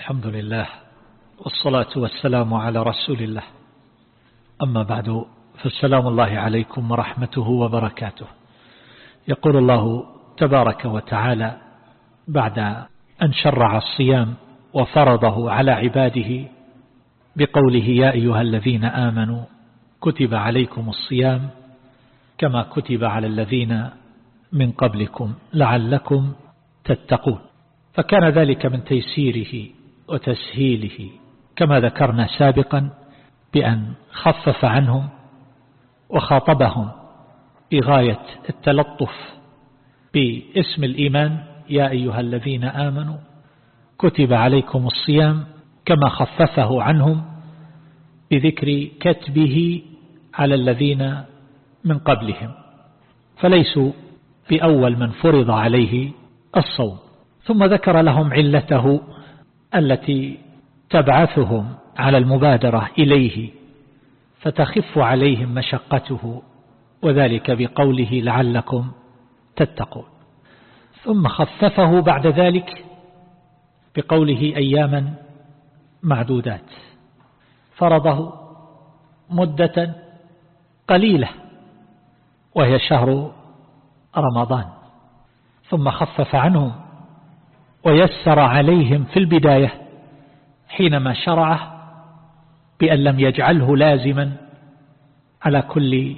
الحمد لله والصلاة والسلام على رسول الله. أما بعد فالسلام الله عليكم ورحمته وبركاته. يقول الله تبارك وتعالى بعد أن شرع الصيام وفرضه على عباده بقوله يا أيها الذين آمنوا كتب عليكم الصيام كما كتب على الذين من قبلكم لعلكم تتقون. فكان ذلك من تيسيره وتسهيله. كما ذكرنا سابقا بأن خفف عنهم وخاطبهم بغاية التلطف باسم الإيمان. يا أيها الذين آمنوا كتب عليكم الصيام كما خففه عنهم بذكر كتبه على الذين من قبلهم فليسوا بأول من فرض عليه الصوم. ثم ذكر لهم علته التي تبعثهم على المبادرة إليه فتخف عليهم مشقته وذلك بقوله لعلكم تتقون. ثم خففه بعد ذلك بقوله أياما معدودات. فرضه مدة قليلة وهي شهر رمضان. ثم خفف عنهم ويسر عليهم في البداية حينما شرعه بأن لم يجعله لازما على كل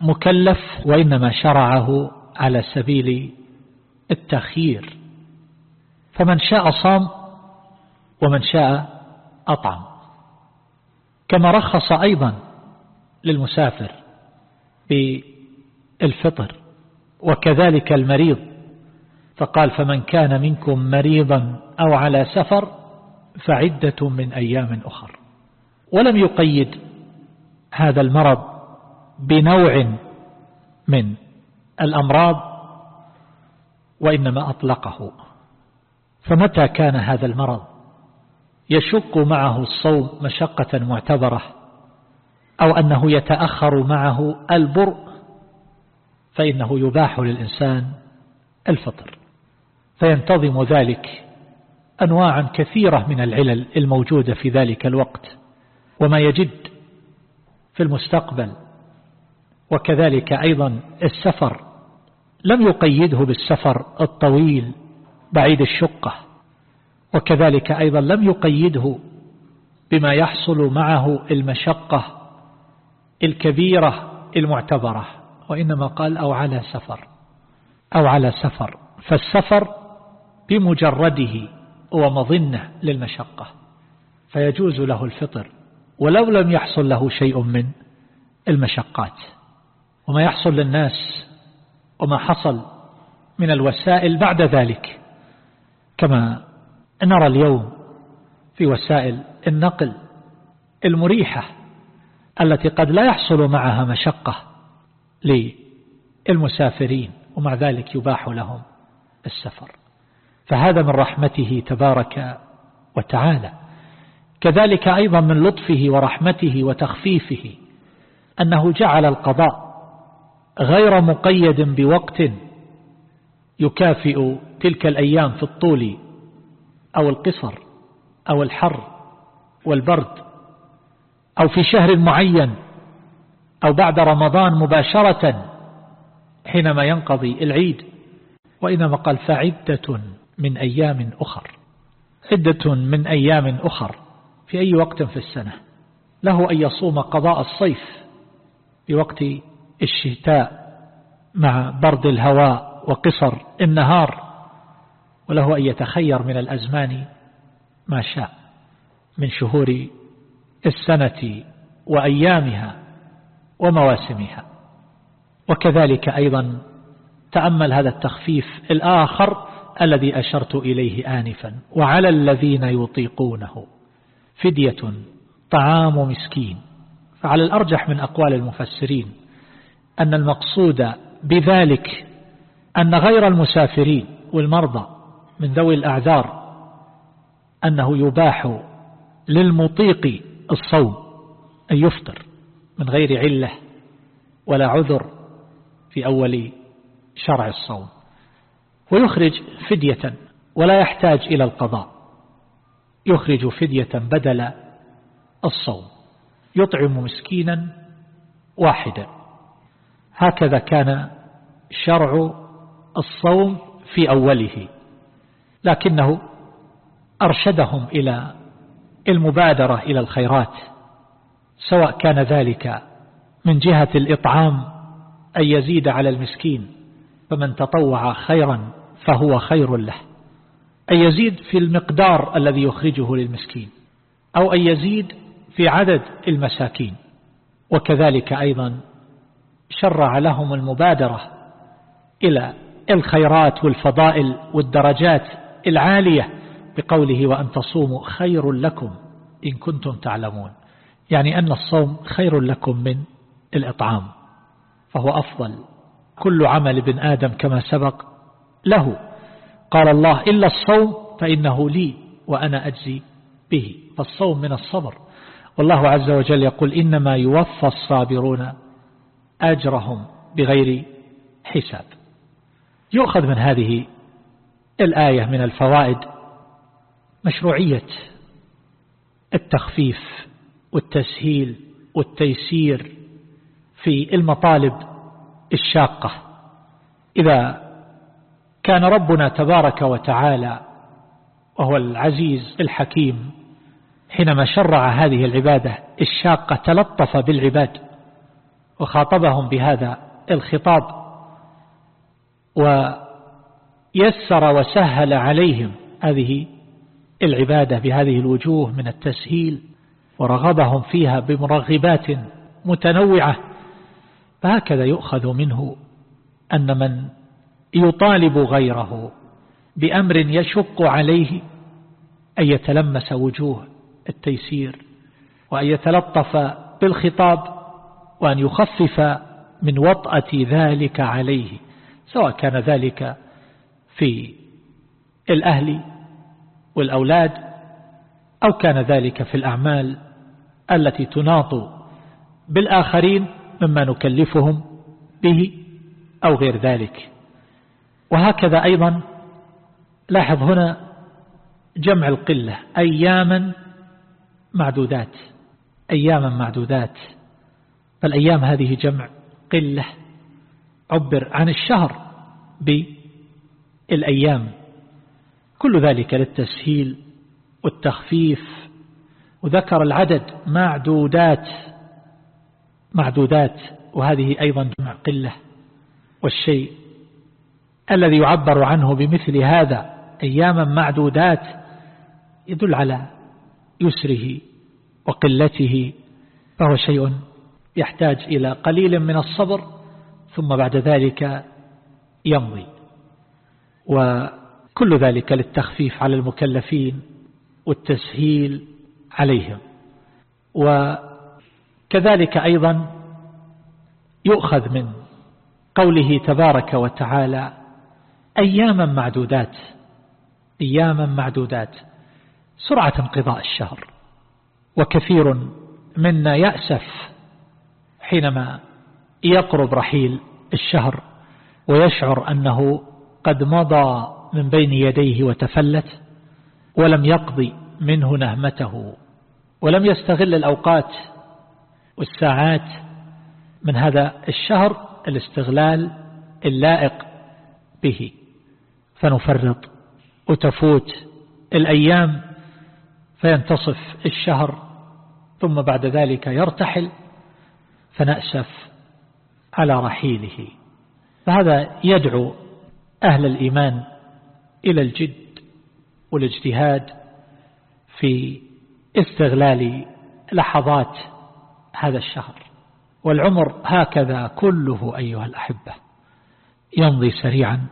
مكلف وإنما شرعه على سبيل التخيير. فمن شاء صام ومن شاء أطعم. كما رخص أيضا للمسافر بالفطر وكذلك المريض فقال فمن كان منكم مريضا أو على سفر فعدة من أيام أخر. ولم يقيد هذا المرض بنوع من الأمراض وإنما أطلقه. فمتى كان هذا المرض؟ يشق معه الصوم مشقة معتبرة أو أنه يتأخر معه البرء فإنه يباح للإنسان الفطر. فينتظم ذلك أنواعا كثيرة من العلل الموجودة في ذلك الوقت وما يجد في المستقبل. وكذلك أيضا السفر لم يقيده بالسفر الطويل بعيد الشقة. وكذلك أيضا لم يقيده بما يحصل معه المشقة الكبيرة المعتبرة وإنما قال أو على سفر أو على سفر. فالسفر بمجرده هو مظنة للمشقة فيجوز له الفطر ولو لم يحصل له شيء من المشقات. وما يحصل للناس وما حصل من الوسائل بعد ذلك كما نرى اليوم في وسائل النقل المريحة التي قد لا يحصل معها مشقة للمسافرين ومع ذلك يباح لهم السفر. فهذا من رحمته تبارك وتعالى. كذلك أيضا من لطفه ورحمته وتخفيفه أنه جعل القضاء غير مقيد بوقت يكافئ تلك الأيام في الطول أو القصر أو الحر والبرد أو في شهر معين أو بعد رمضان مباشرة حينما ينقضي العيد. وإنما قال فعدة من أيام أخر. عدة من أيام أخر في أي وقت في السنة. له أن يصوم قضاء الصيف بوقت الشتاء مع برد الهواء وقصر النهار وله أن يتخير من الأزمان ما شاء من شهور السنة وأيامها ومواسمها. وكذلك أيضا تأمل هذا التخفيف الآخر الذي أشرت إليه آنفا وعلى الذين يطيقونه. فدية طعام مسكين. فعلى الأرجح من أقوال المفسرين أن المقصود بذلك أن غير المسافرين والمرضى من ذوي الأعذار أنه يباح للمطيق الصوم أن يفطر من غير علة ولا عذر في أول شرع الصوم. ويخرج فدية ولا يحتاج إلى القضاء. يخرج فدية بدل الصوم. يطعم مسكينا واحدا. هكذا كان شرع الصوم في أوله. لكنه أرشدهم إلى المبادرة إلى الخيرات سواء كان ذلك من جهة الإطعام أن يزيد على المسكين. فمن تطوع خيرا فهو خير له. أن يزيد في المقدار الذي يخرجه للمسكين أو أن يزيد في عدد المساكين. وكذلك أيضا شرع لهم المبادرة إلى الخيرات والفضائل والدرجات العالية بقوله وأن تصوموا خير لكم إن كنتم تعلمون. يعني أن الصوم خير لكم من الإطعام فهو أفضل كل عمل ابن آدم كما سبق له. قال الله إلا الصوم فإنه لي وأنا أجزي به. فالصوم من الصبر. والله عز وجل يقول إنما يوفى الصابرون أجرهم بغير حساب. يؤخذ من هذه الآية من الفوائد مشروعية التخفيف والتسهيل والتيسير في المطالب الشاقة. إذا كان ربنا تبارك وتعالى وهو العزيز الحكيم حينما شرع هذه العبادة الشاقة تلطف بالعباد وخاطبهم بهذا الخطاب ويسر وسهل عليهم هذه العبادة بهذه الوجوه من التسهيل ورغبهم فيها بمرغبات متنوعة. فهكذا يؤخذ منه أن من يطالب غيره بأمر يشق عليه أن يتلمس وجوه التيسير وأن يتلطف بالخطاب وأن يخفف من وطأة ذلك عليه سواء كان ذلك في الأهل والأولاد أو كان ذلك في الأعمال التي تناط بالآخرين مما نكلفهم به أو غير ذلك. وهكذا أيضا لاحظ هنا جمع القلة أياما معدودات أياما معدودات. فالأيام هذه جمع قلة عبر عن الشهر بالأيام. كل ذلك للتسهيل والتخفيف. وذكر العدد معدودات. معدودات وهذه أيضا جمع قلة والشيء الذي يعبر عنه بمثل هذا أياما معدودات يدل على يسره وقلته فهو شيء يحتاج إلى قليل من الصبر ثم بعد ذلك يمضي. وكل ذلك للتخفيف على المكلفين والتسهيل عليهم. وكذلك أيضا يؤخذ من قوله تبارك وتعالى أياما معدودات أياما معدودات سرعة انقضاء الشهر وكثير منا يأسف حينما يقرب رحيل الشهر ويشعر أنه قد مضى من بين يديه وتفلت ولم يقضي منه نهمته ولم يستغل الأوقات والساعات من هذا الشهر الاستغلال اللائق به. فنفرط وتفوت الأيام فينتصف الشهر ثم بعد ذلك يرتحل فنأسف على رحيله. فهذا يدعو أهل الإيمان إلى الجد والاجتهاد في استغلال لحظات هذا الشهر. والعمر هكذا كله أيها الأحبة. يمضي سريعا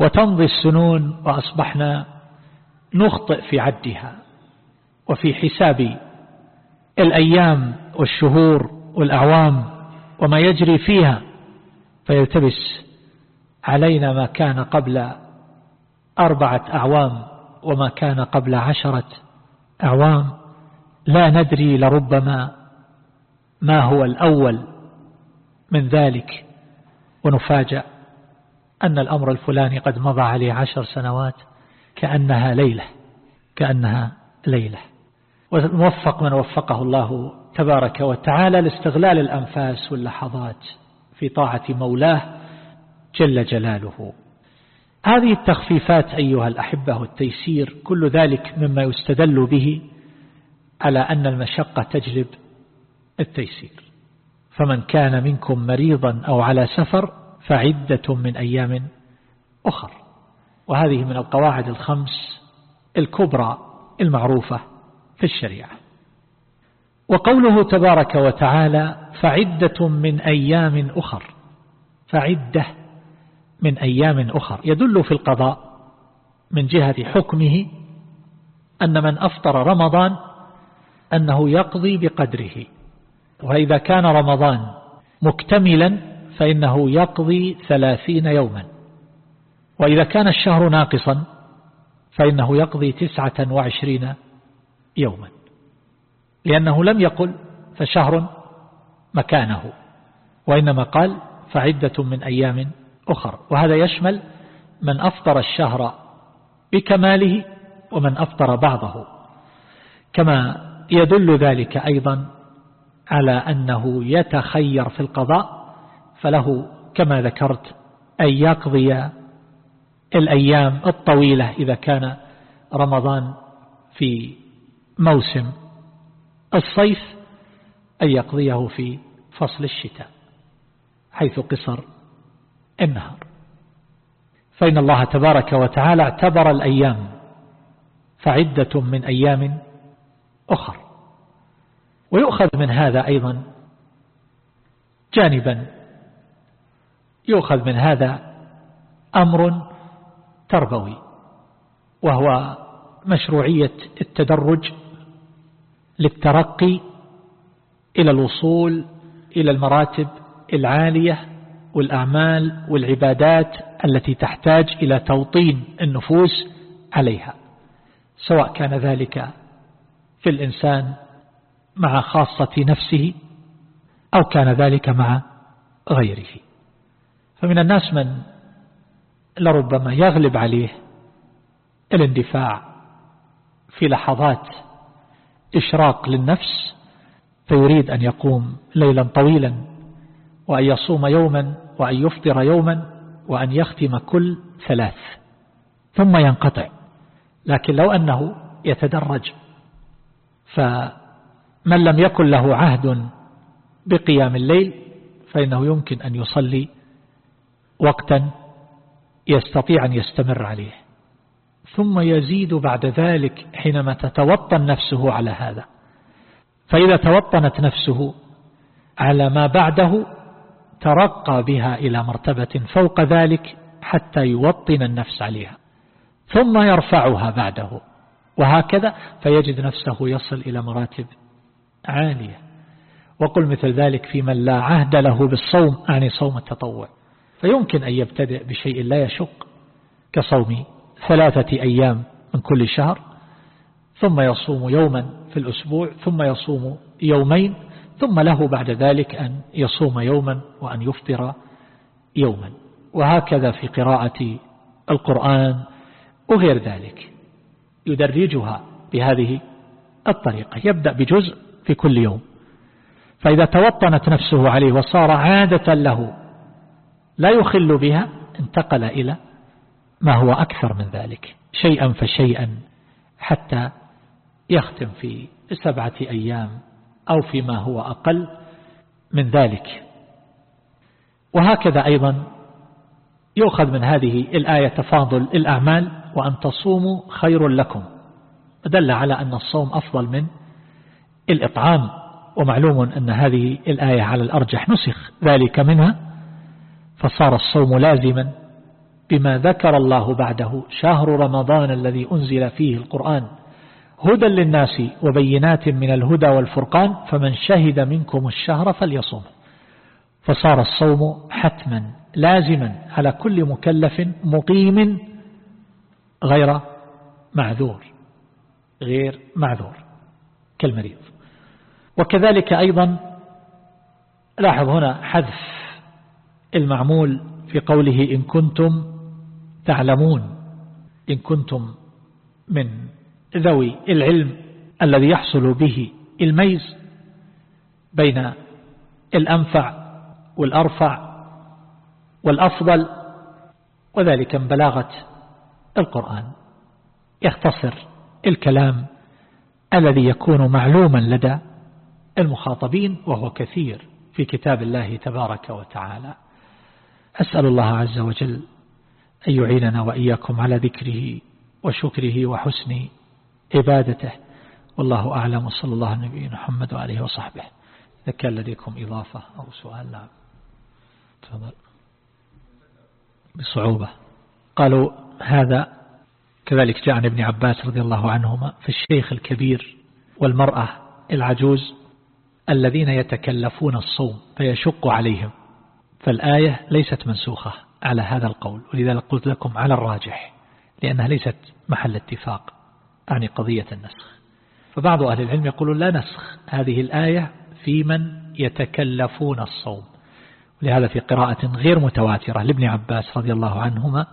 وتمضي السنون وأصبحنا نخطئ في عدها وفي حساب الأيام والشهور والأعوام وما يجري فيها فيلتبس علينا ما كان قبل أربعة أعوام وما كان قبل عشرة أعوام. لا ندري لربما ما هو الأول من ذلك ونفاجأ أن الأمر الفلاني قد مضى عليه عشر سنوات كأنها ليلة كأنها ليلة. والموفق من وفقه الله تبارك وتعالى لاستغلال الأنفاس واللحظات في طاعة مولاه جل جلاله. هذه التخفيفات أيها الأحبة والتيسير كل ذلك مما يستدل به على أن المشقة تجلب التيسير. فمن كان منكم مريضا أو على سفر فعدة من أيام أخر. وهذه من القواعد الخمس الكبرى المعروفة في الشريعة. وقوله تبارك وتعالى فعدة من أيام أخر. فعدة من أيام أخر. يدل في القضاء من جهة حكمه أن من أفطر رمضان أنه يقضي بقدره. وإذا كان رمضان مكتملا فإنه يقضي ثلاثين يوما. وإذا كان الشهر ناقصا فإنه يقضي تسعة وعشرين يوما. لأنه لم يقل فشهر مكانه وإنما قال فعدة من أيام أخر. وهذا يشمل من أفطر الشهر بكماله ومن أفطر بعضه. كما يدل ذلك أيضا على أنه يتخير في القضاء فله كما ذكرت أن يقضي الأيام الطويلة إذا كان رمضان في موسم الصيف أن يقضيه في فصل الشتاء حيث قصر النهار. فإن الله تبارك وتعالى اعتبر الأيام فعدة من أيام أخر. ويؤخذ من هذا أيضا جانبا. يؤخذ من هذا أمر تربوي وهو مشروعية التدرج للترقي إلى الوصول إلى المراتب العالية والأعمال والعبادات التي تحتاج إلى توطين النفوس عليها سواء كان ذلك في الإنسان مع خاصة نفسه أو كان ذلك مع غيره. فمن الناس من لربما يغلب عليه الاندفاع في لحظات إشراق للنفس فيريد أن يقوم ليلا طويلا وأن يصوم يوما وأن يفطر يوما وأن يختم كل ثلاث ثم ينقطع. لكن لو أنه يتدرج فمن لم يكن له عهد بقيام الليل فإنه يمكن أن يصلي وقتا يستطيع أن يستمر عليه. ثم يزيد بعد ذلك حينما تتوطن نفسه على هذا. فإذا توطنت نفسه على ما بعده ترقى بها إلى مرتبة فوق ذلك حتى يوطن النفس عليها. ثم يرفعها بعده. وهكذا فيجد نفسه يصل إلى مراتب عالية. وقل مثل ذلك في من لا عهد له بالصوم يعني صوم التطوع. فيمكن أن يبتدئ بشيء لا يشق كصوم ثلاثة أيام من كل شهر ثم يصوم يوما في الأسبوع ثم يصوم يومين ثم له بعد ذلك أن يصوم يوما وأن يفطر يوما. وهكذا في قراءة القرآن وغير ذلك. يدرجها بهذه الطريقة. يبدأ بجزء في كل يوم. فإذا توطنت نفسه عليه وصار عادة له لا يخل بها انتقل إلى ما هو أكثر من ذلك شيئا فشيئا حتى يختم في سبعة أيام أو فيما هو أقل من ذلك. وهكذا أيضا يؤخذ من هذه الآية تفاضل الأعمال وأن تصوموا خير لكم. دل على أن الصوم أفضل من الإطعام ومعلوم أن هذه الآية على الأرجح نسخ ذلك منها فصار الصوم لازما بما ذكر الله بعده شهر رمضان الذي أنزل فيه القرآن. هدى للناس وبينات من الهدى والفرقان فمن شهد منكم الشهر فليصوم. فصار الصوم حتما لازما على كل مكلف مقيم غير معذور غير معذور. كالمريض. وكذلك أيضا لاحظ هنا حذف المعمول في قوله إن كنتم تعلمون إن كنتم من ذوي العلم الذي يحصل به الميز بين الأنفع والأرفع والأفضل وذلك من بلاغة القرآن. يختصر الكلام الذي يكون معلوما لدى المخاطبين وهو كثير في كتاب الله تبارك وتعالى. أسأل الله عز وجل أن يعيننا وإياكم على ذكره وشكره وحسن عبادته. والله أعلم. صلى الله على نبينا محمد وعليه وصحبه. إذا كان لديكم إضافة أو سؤال؟ نعم تفضل. بصعوبة. قالوا هذا كذلك جاء عن ابن عباس رضي الله عنهما في الشيخ الكبير والمرأة العجوز الذين يتكلفون الصوم فيشق عليهم. فالآية ليست منسوخة على هذا القول ولذلك قلت لكم على الراجح لأنها ليست محل اتفاق عن قضية النسخ. فبعض أهل العلم يقولون لا نسخ هذه الآية في من يتكلفون الصوم. ولهذا في قراءة غير متواترة لابن عباس رضي الله عنهما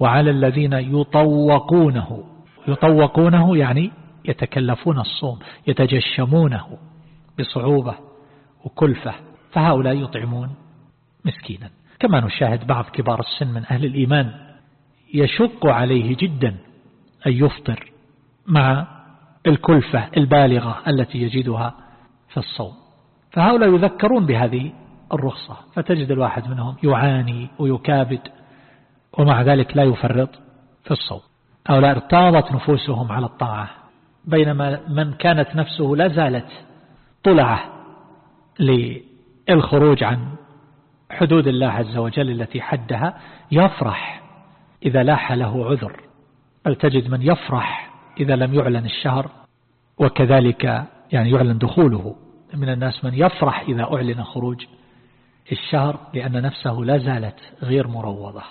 وعلى الذين يطوقونه. يطوقونه يعني يتكلفون الصوم يتجشمونه. بصعوبة وكلفة فهؤلاء يطعمون مسكينا. كما نشاهد بعض كبار السن من أهل الإيمان يشق عليه جدا أن يفطر مع الكلفة البالغة التي يجدها في الصوم. فهؤلاء يذكرون بهذه الرخصة فتجد الواحد منهم يعاني ويكابد ومع ذلك لا يفرط في الصوم. هؤلاء ارتاضت نفوسهم على الطاعة بينما من كانت نفسه لا زالت طلعة للخروج عن حدود الله عز وجل التي حدها يفرح إذا لاح له عذر. بل تجد من يفرح إذا لم يعلن الشهر وكذلك يعني يعلن دخوله. من الناس من يفرح إذا أعلن خروج الشهر لأن نفسه لا زالت غير مروضة.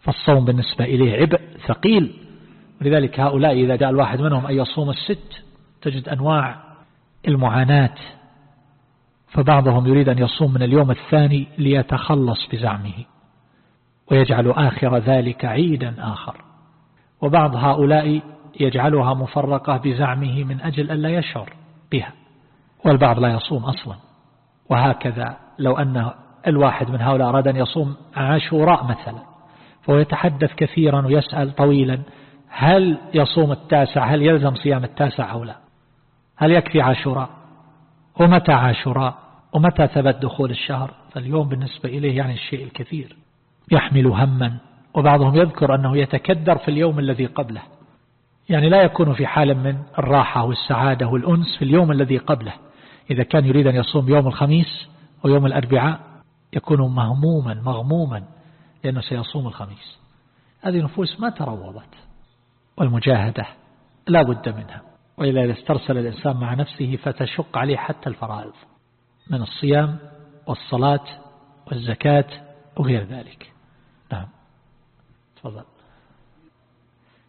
فالصوم بالنسبة إليه عبء ثقيل. ولذلك هؤلاء إذا جاء الواحد منهم أن يصوم الست تجد أنواع المعاناة فبعضهم يريد أن يصوم من اليوم الثاني ليتخلص بزعمه ويجعل آخر ذلك عيدا آخر. وبعض هؤلاء يجعلها مفرقة بزعمه من أجل أن لا يشعر بها والبعض لا يصوم أصلا. وهكذا لو أن الواحد من هؤلاء أراد أن يصوم عاشوراء مثلا فهو يتحدث كثيرا ويسأل طويلا هل يصوم التاسع هل يلزم صيام التاسع أو لا؟ هل يكفي عاشوراء؟ ومتى عاشوراء؟ ومتى ثبت دخول الشهر؟ فاليوم بالنسبة إليه يعني الشيء الكثير. يحمل هما وبعضهم يذكر أنه يتكدر في اليوم الذي قبله. يعني لا يكون في حال من الراحة والسعادة والأنس في اليوم الذي قبله. إذا كان يريد أن يصوم يوم الخميس ويوم الأربعاء يكون مهموما مغموما لأنه سيصوم الخميس. هذه نفوس ما تروضت. والمجاهدة لا بد منها. وإلا إذا استرسل الإنسان مع نفسه فتشق عليه حتى الفرائض من الصيام والصلاة والزكاة وغير ذلك. نعم. تفضل.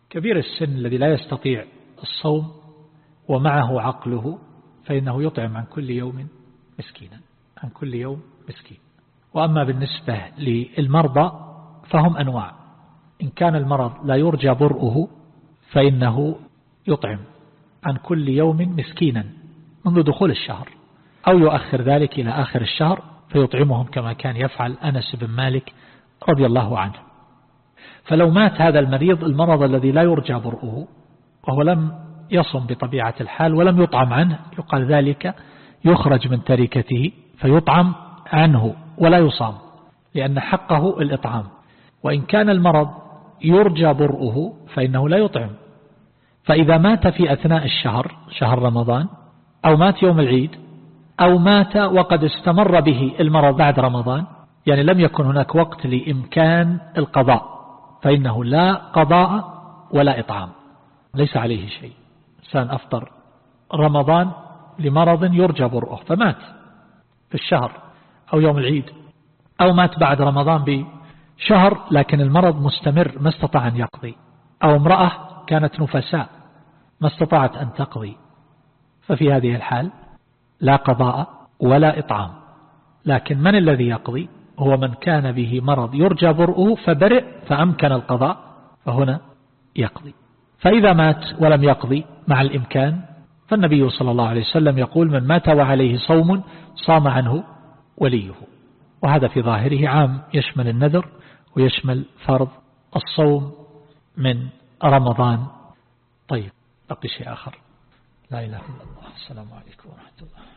كبير السن الذي لا يستطيع الصوم ومعه عقله فإنه يطعم عن كل يوم مسكينا عن كل يوم مسكين. وأما بالنسبة للمرضى فهم أنواع. إن كان المرض لا يرجى برؤه فإنه يطعم عن كل يوم مسكينا منذ دخول الشهر أو يؤخر ذلك إلى آخر الشهر فيطعمهم كما كان يفعل أنس بن مالك رضي الله عنه. فلو مات هذا المريض المرض الذي لا يرجى برؤه وهو لم يصم بطبيعة الحال ولم يطعم عنه يقال ذلك يخرج من تركته فيطعم عنه ولا يصام لأن حقه الإطعام. وإن كان المرض يرجى برؤه فإنه لا يطعم. فإذا مات في أثناء الشهر شهر رمضان أو مات يوم العيد أو مات وقد استمر به المرض بعد رمضان يعني لم يكن هناك وقت لإمكان القضاء فإنه لا قضاء ولا إطعام ليس عليه شيء. إنسان أفطر رمضان لمرض يرجى برؤه فمات في الشهر أو يوم العيد أو مات بعد رمضان بشهر لكن المرض مستمر ما استطاع أن يقضي. أو امرأة كانت نفساء ما استطاعت أن تقضي. ففي هذه الحال لا قضاء ولا إطعام. لكن من الذي يقضي؟ هو من كان به مرض يرجى برؤه فبرئ فأمكن القضاء فهنا يقضي. فإذا مات ولم يقضي مع الإمكان فالنبي صلى الله عليه وسلم يقول من مات وعليه صوم صام عنه وليه. وهذا في ظاهره عام يشمل النذر ويشمل فرض الصوم من رمضان. طيب بقي شيء آخر. لا إله إلا الله. السلام عليكم ورحمة الله.